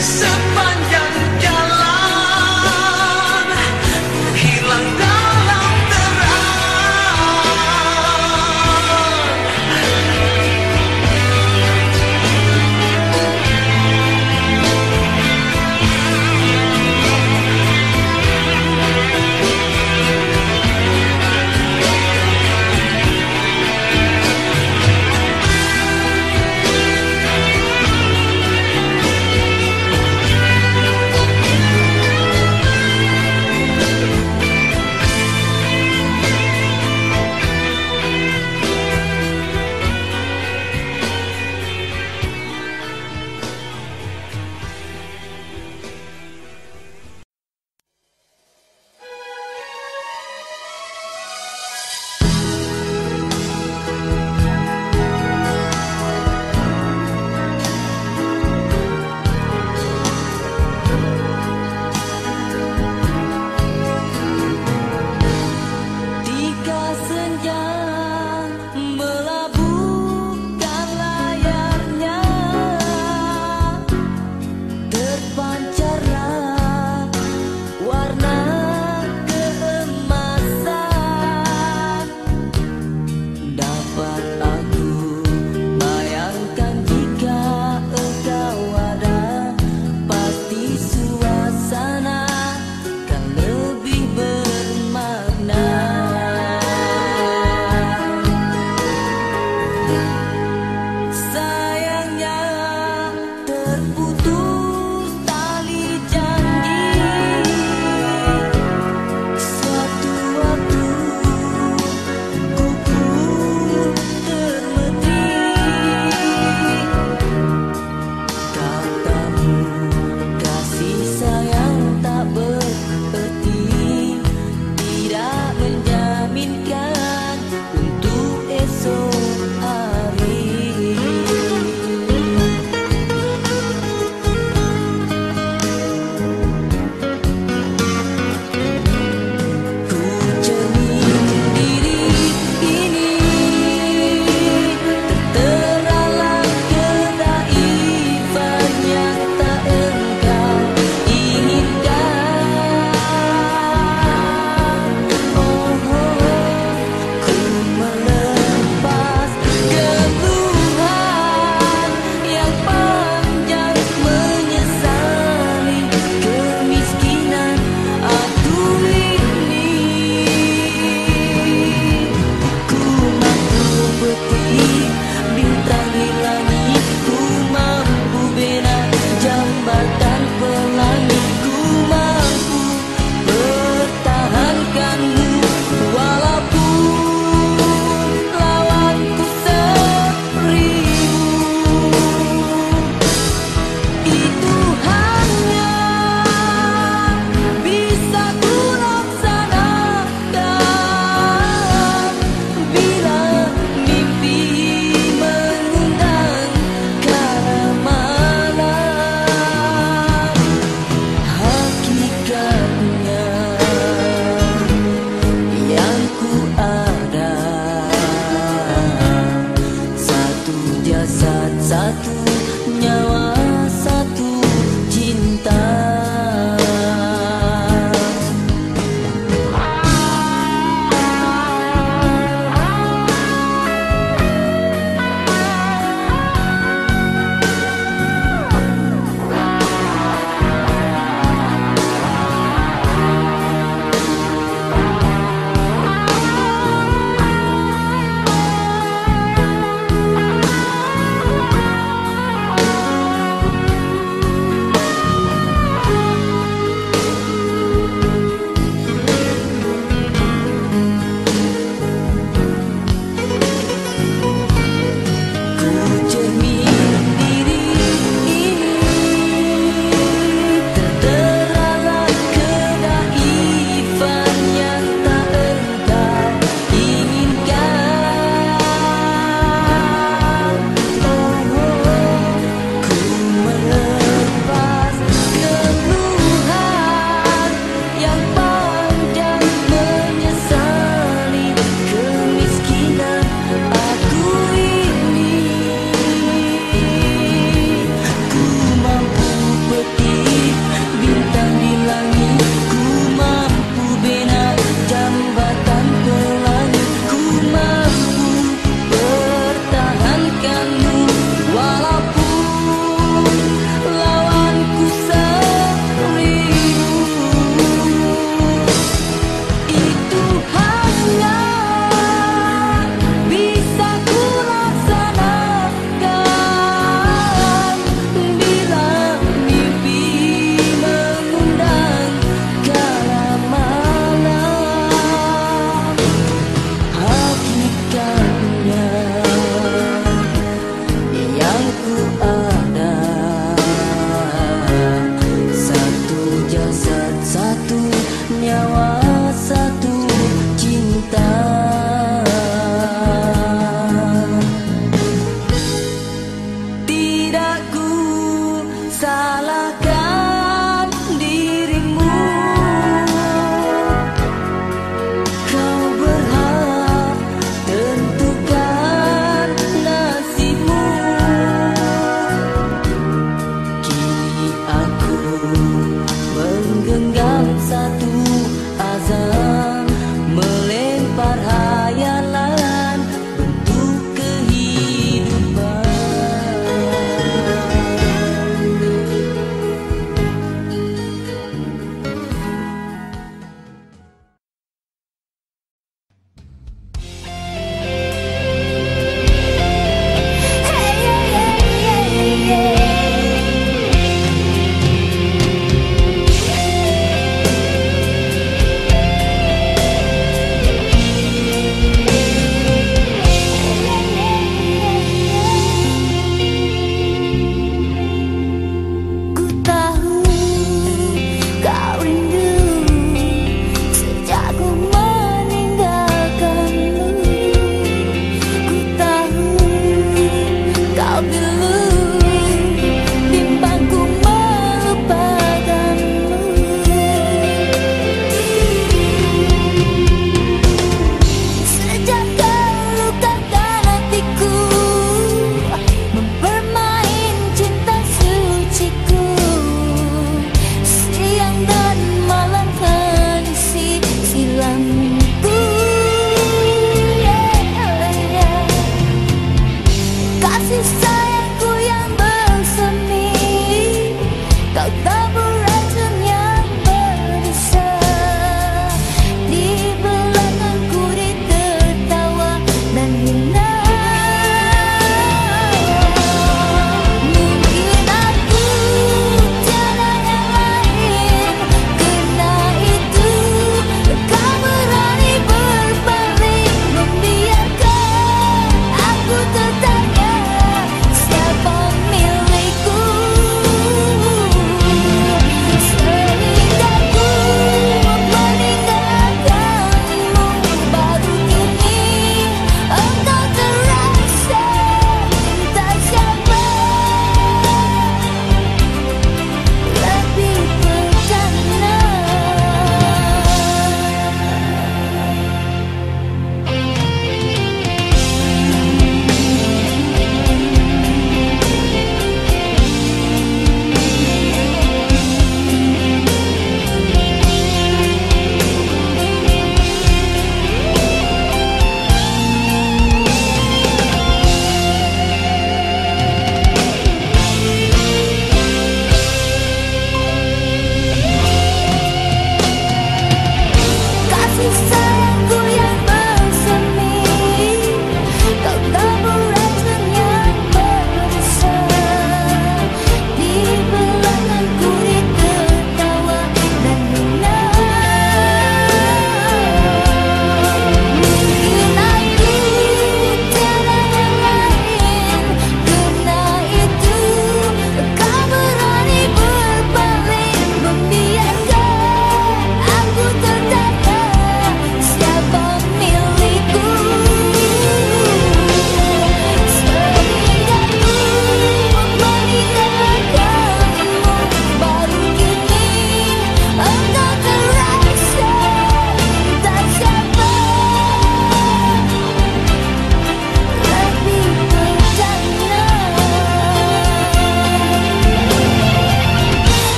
Something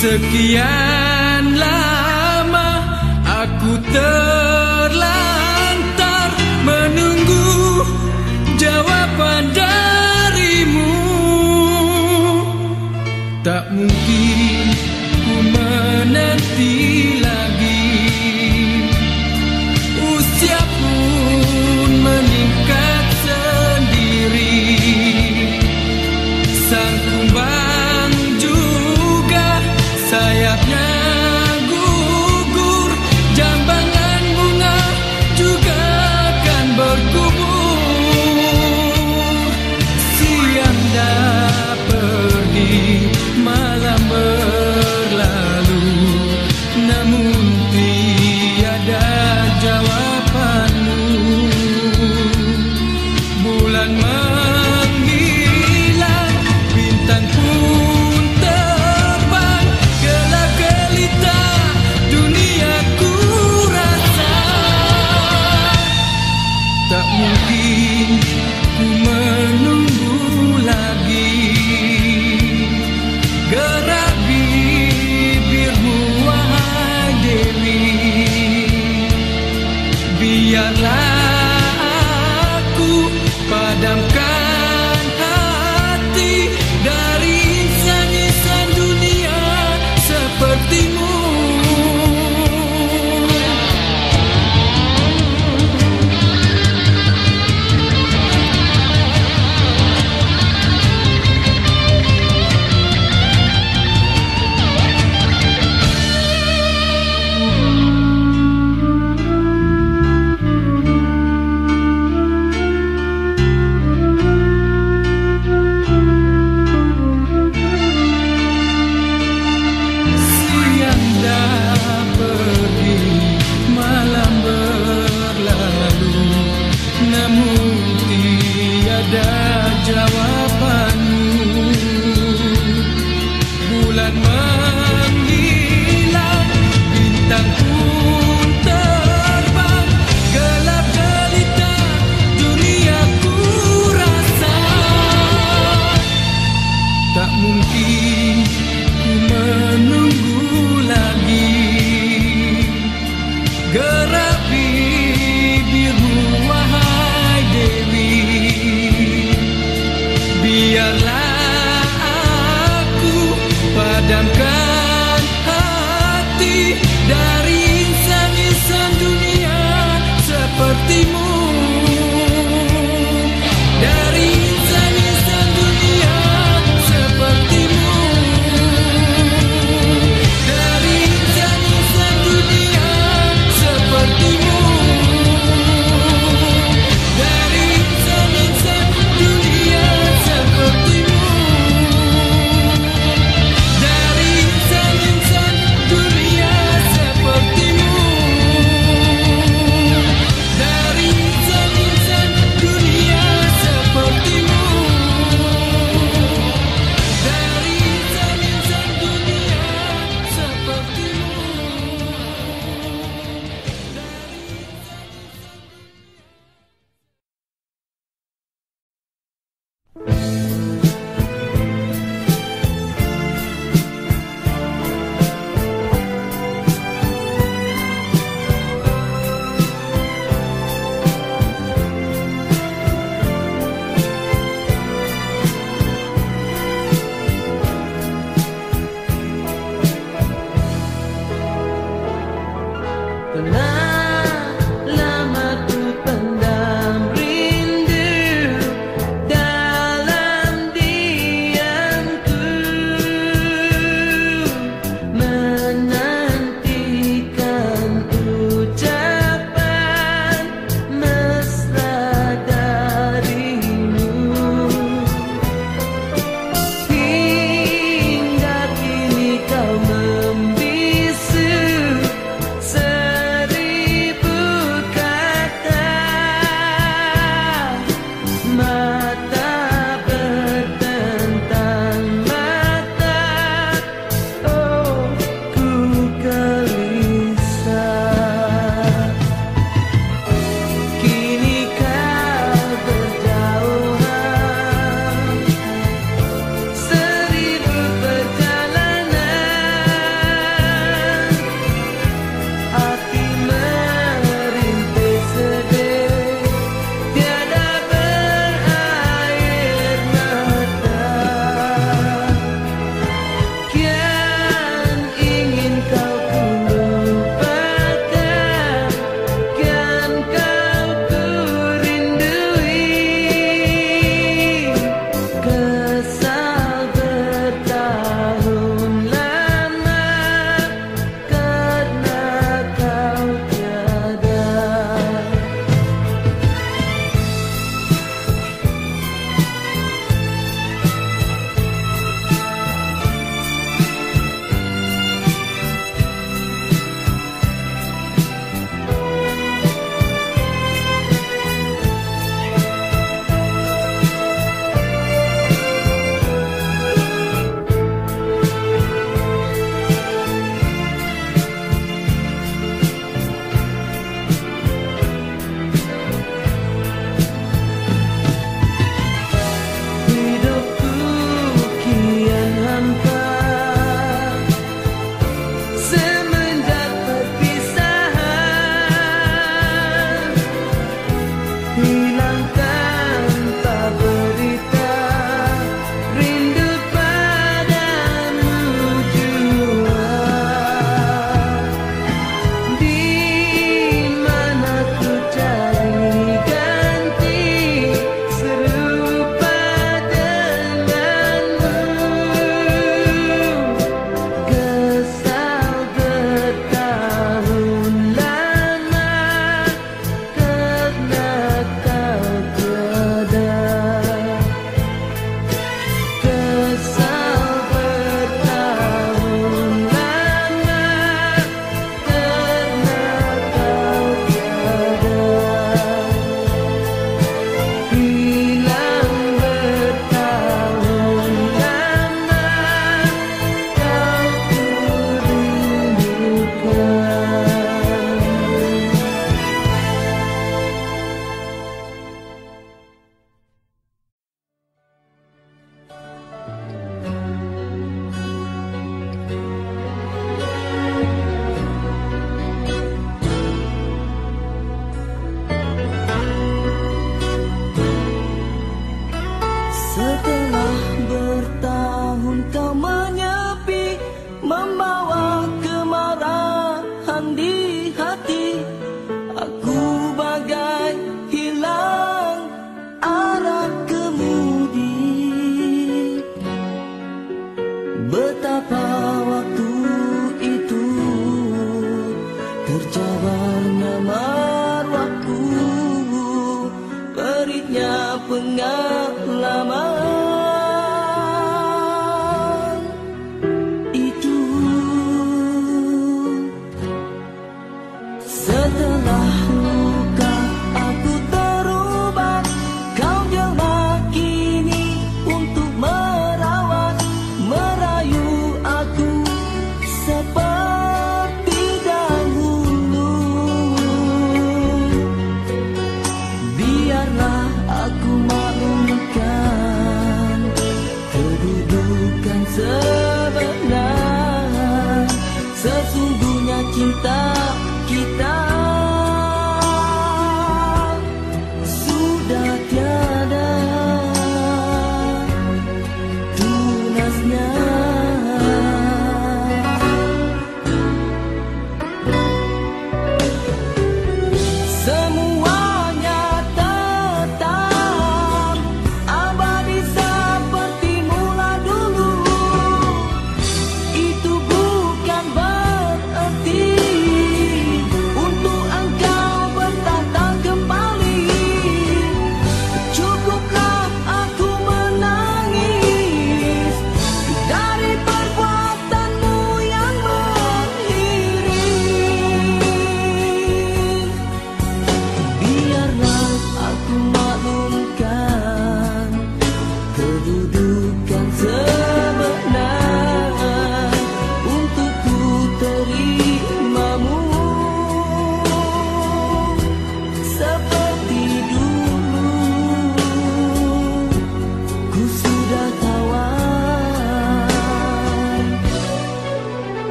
Sekian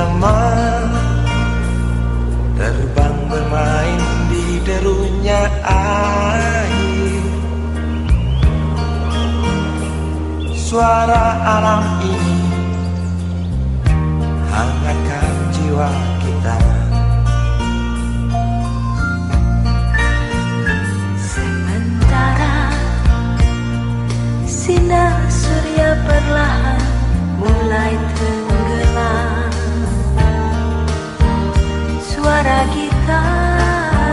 bersama. Terbang bermain di derunya air. Suara alam ini Hangatkan jiwa kita. Sementara Sinar surya perlahan mulai tenggelam suara gitar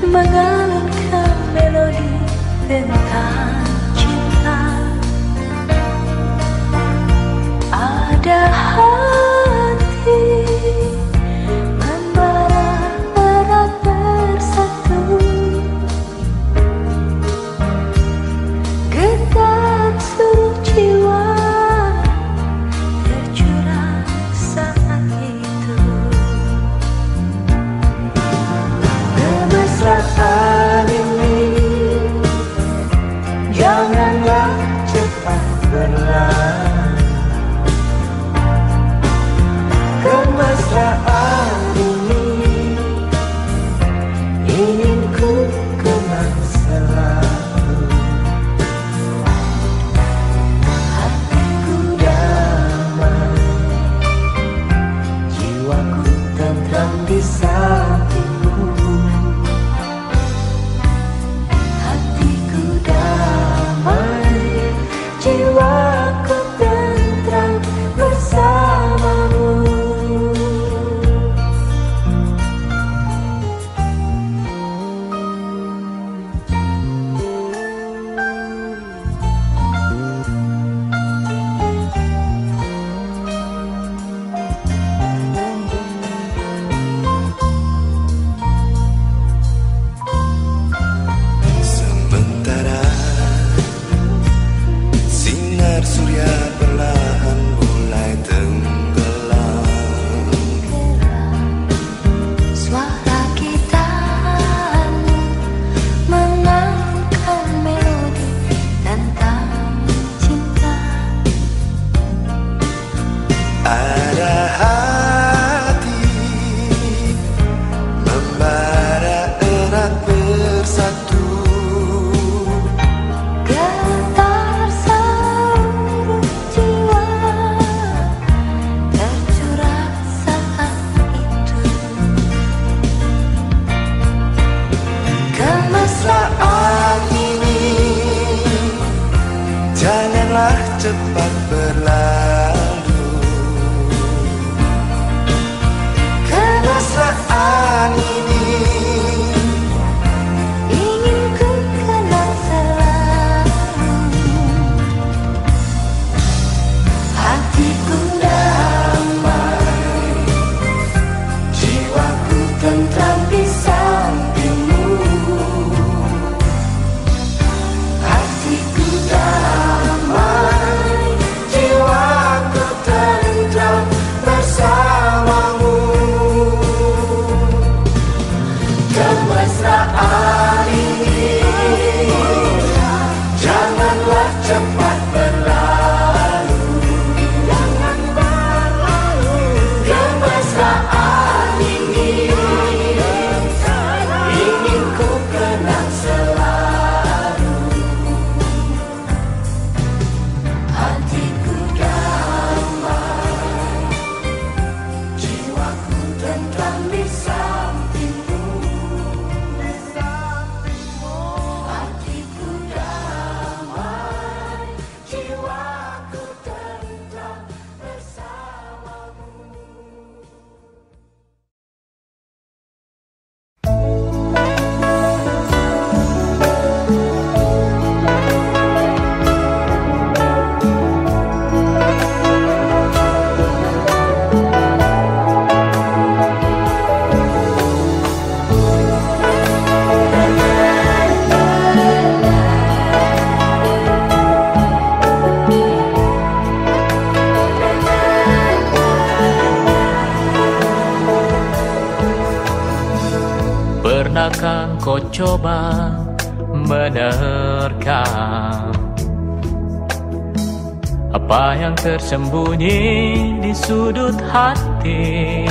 mengalunkan melodi tentang cinta. Ada hal tersembunyi di sudut hati.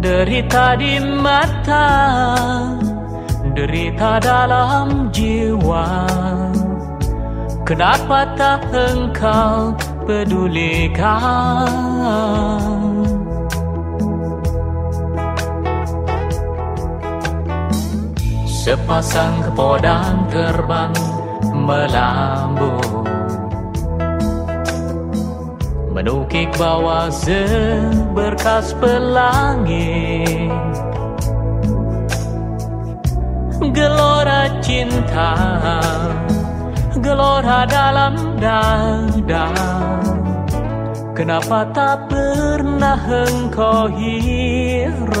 Derita di mata Derita dalam jiwa. Kenapa tak engkau pedulikan? Sepasang kepodang terbang melambung Menukik bawah seberkas pelangi Gelora cinta Gelora dalam dada. Kenapa tak pernah engkau hiraukan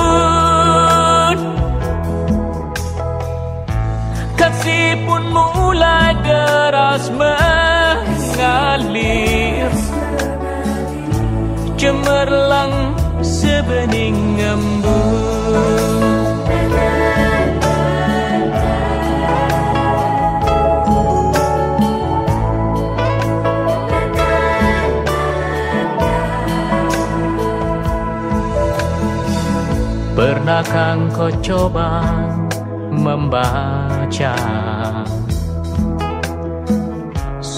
mulai deras mengalir. Cemerlang sebening embun Pernahkah kau coba membaca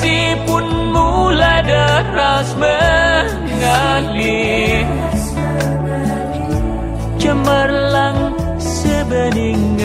kasih pun mulai deras mengalir. Cemerlang sebening